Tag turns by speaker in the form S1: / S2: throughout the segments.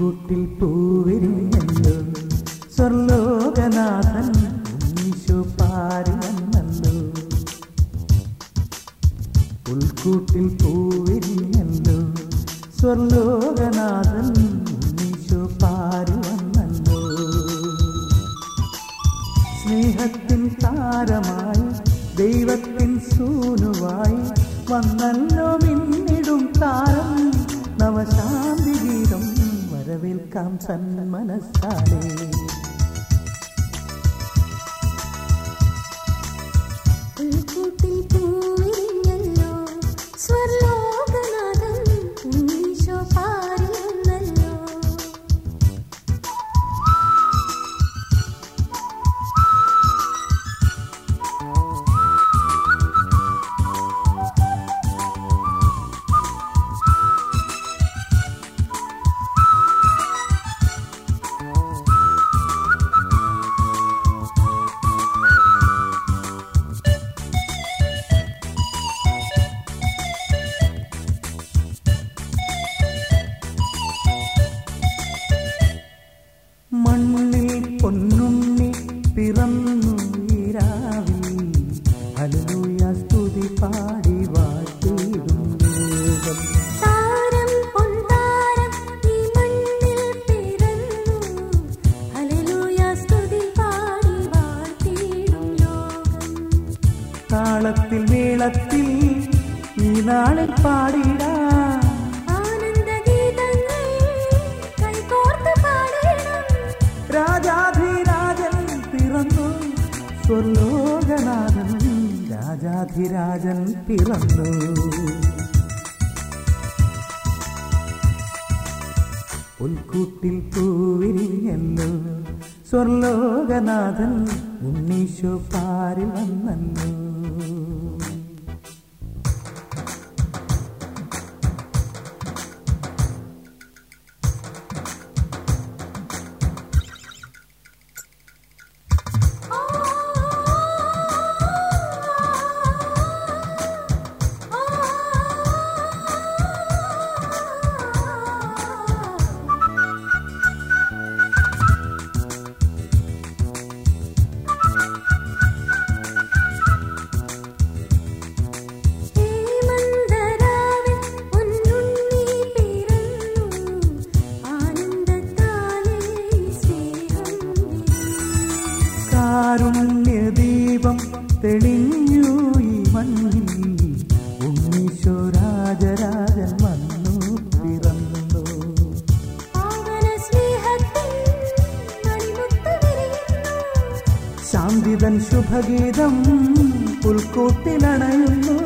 S1: പുൽക്കൂട്ടിൽ പൂവിരിഞ്ഞല്ലോ സ്വർലോകനാഥൻ ഈശോ പാരി വന്നല്ലോ പുൽക്കൂട്ടിൽ പൂവിരിഞ്ഞല്ലോ സ്വർലോകനാഥൻ ഈശോ പാരി വന്നല്ലോ സ്നേഹത്തിൻ താരമായി ദൈവത്തിൻ സൂനുവായി വന്നല്ലോ മിന്നിടും താരം നവശാന്തി ഗീതം വരവേൽക്കാം സന്മനസ്സാലേ താളത്തിൽ മേളത്തിൽ ഈ നാളിൽ പാടിടാം. രാജാധിരാജൻ പിറന്നു. സ്വർലോകനാഥൻ രാജാധിരാജൻ പിറന്നു. പുൽക്കൂട്ടിൽ പൂവിരിഞ്ഞല്ലോ സ്വർലോകനാഥൻ ഉണ്ണീശോ പാരിൽ വന്നല്ലോ. കാരുണ്യദീപം തെളിഞ്ഞു ഈ മണ്ണിൽ ഉണ്ണീശോ രാജരാജൻ വന്നു പിറന്നു. ശാന്തിതൻ ശുഭഗീതം പുൽക്കൂട്ടിലണയുന്നു.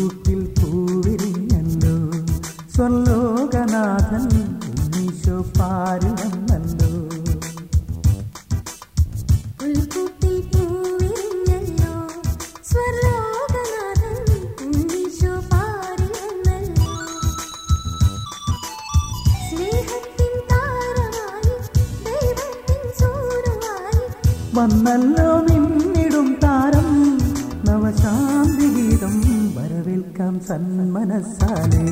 S1: പുൽക്കൂട്ടിൽ പൂവിരിഞ്ഞല്ലോ സ്വർലോകനാഥൻ ഉണ്ണീശോ പാരി വന്നല്ലോ
S2: പുൽക്കൂട്ടിൽ
S1: ಸನ್ಮನಸ್ಸಾಲೇ